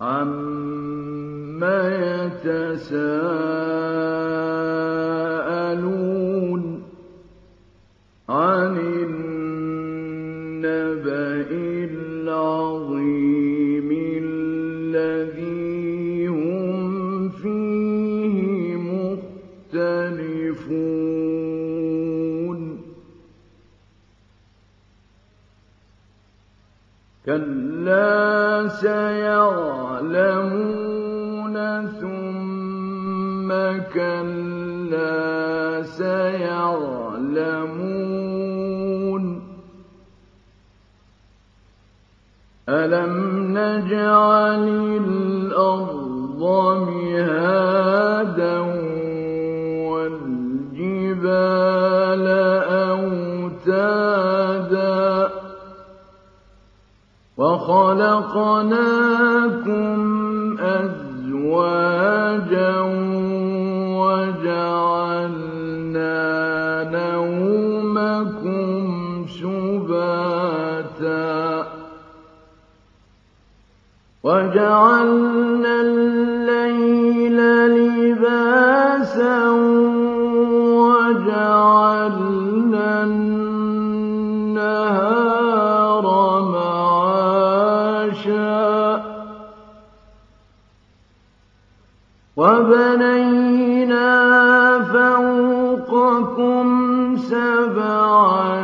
عَمَّ يَتَسَاءَلُونَ كَلَّا سَيَعْلَمُونَ ثُمَّ كَلَّا سَيَعْلَمُونَ أَلَمْ نَجْعَلِ الْأَرْضَ مِهَادًا وَخَلَقْنَاكُمْ أَزْوَاجًا وَجَعَلْنَا نَوْمَكُمْ سُبَاتًا وَجَعَلْنَا اللَّيْلَ لِبَاسًا وَبَنَيْنَا فَوْقَكُمْ سَبْعًا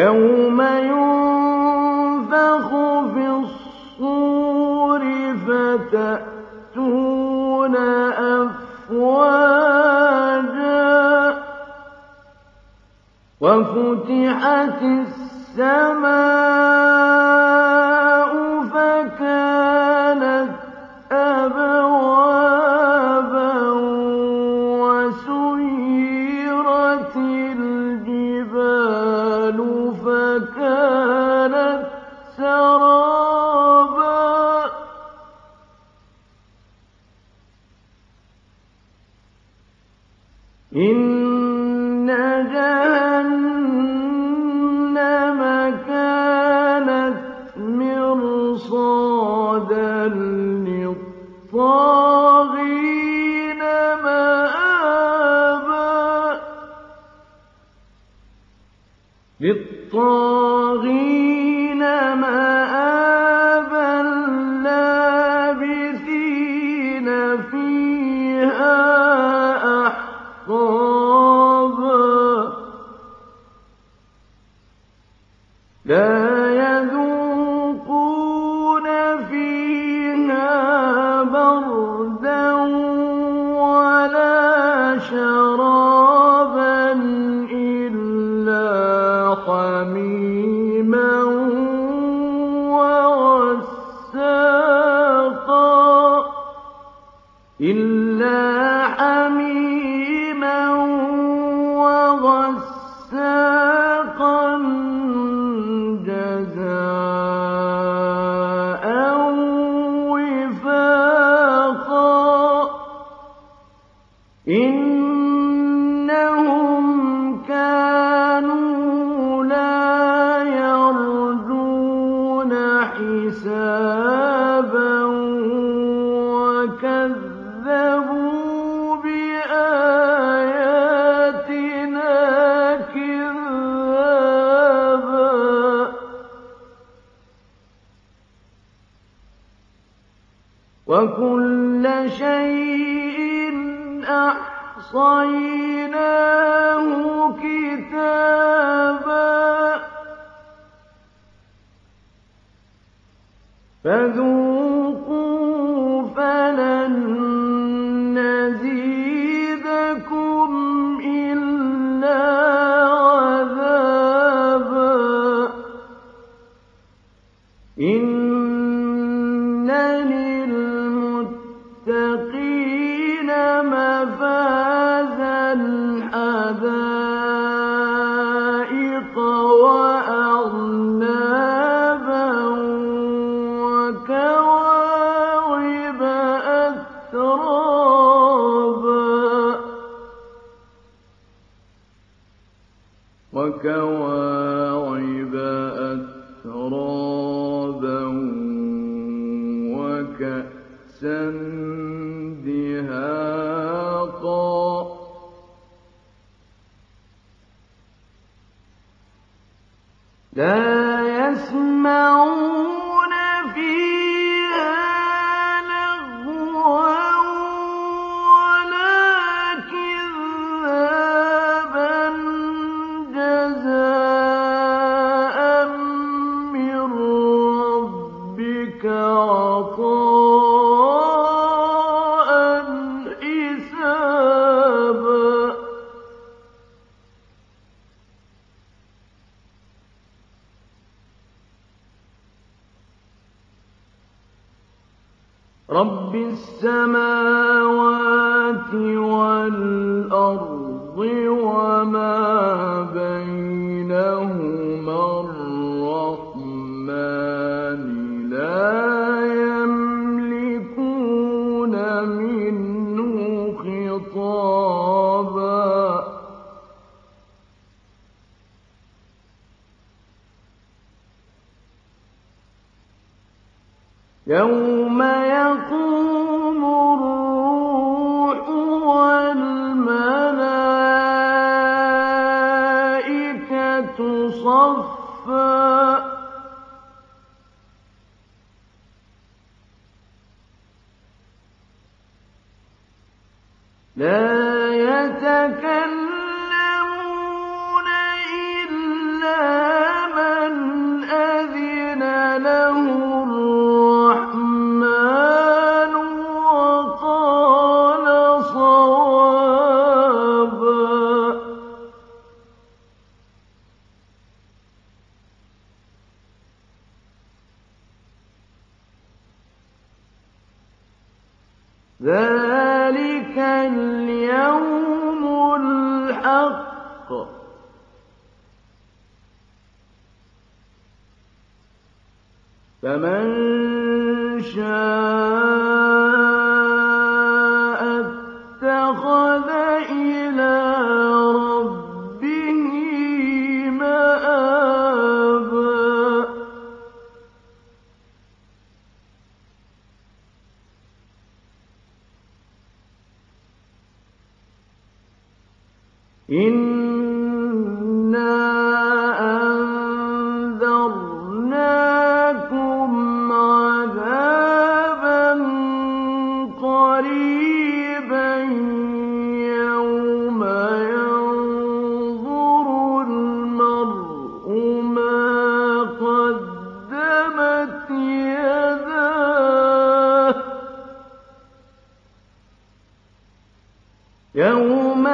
يَوْمَ يُنفَخُ فِي الصُّورِ فَتَأْتُونَ أَفْوَاجًا وَفُتِحَتِ السَّمَاءُ فَكَانَتْ فَكَانَتْ سَرَابًا. إِنَّ جَهَنَّمَ كَانَتْ مِرْصَادًا لِّلطَّاغِينَ مَآبًا. فِيهَا أَحْقَابًا. وَكَذَّبُوا كَذَّبُوا بِآيَاتِنَا كِذَّابًا. وَكُلَّ شَيْءٍ أَحْصَيْنَاهُ كِتَابًا. فَذُوقُوا أَتْرَابًا وَكَأْسًا دِهَاقًا لَّا يَسْمَعُونَ رَبِّ السَّمَاوَاتِ وَالْأَرْضِ وَمَا بَيْنَهُمَا يَوْمَ يَقُومُ الرُّوحُ وَالْمَلَائِكَةُ لَّا يَتَكَلَّمُونَ الْحَقُّ ۖ فَمَن شَاءَ اتَّخَذَ إِلَىٰ رَبِّهِ مَآبًا. يَوْمَ